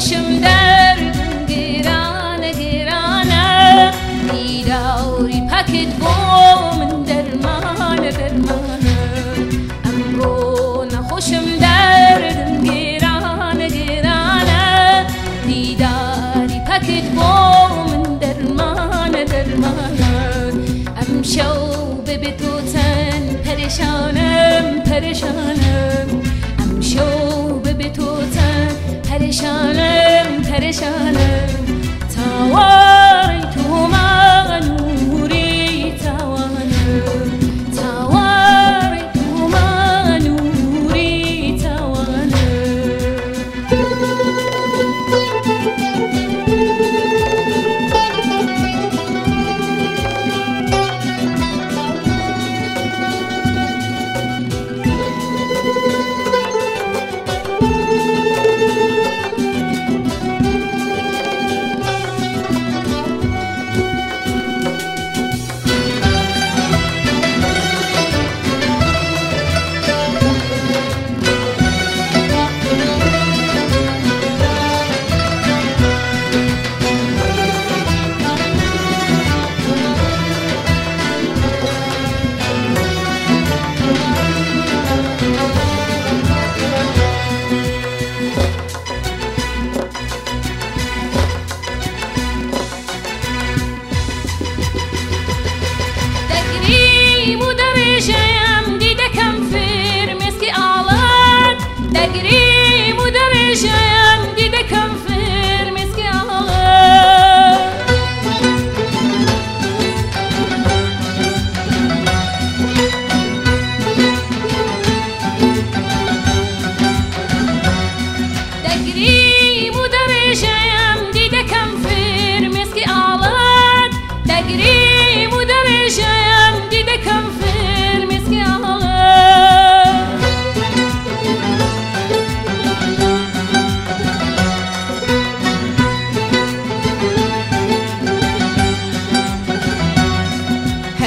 نخوشم دردم گرانه گرانه دیداری پکت با من درمانه درمانه امرو نخوشم دردم گرانه گرانه دیداری پکت با من درمانه درمانه امشو به تو تن پریشانم پریشانم تن پریشانم پریشانم Asia.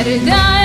Nereden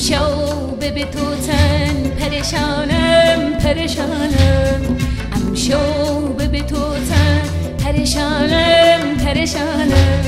امشو به تو تن پریشانم پریشانم امشو به تو تن پریشانم پریشانم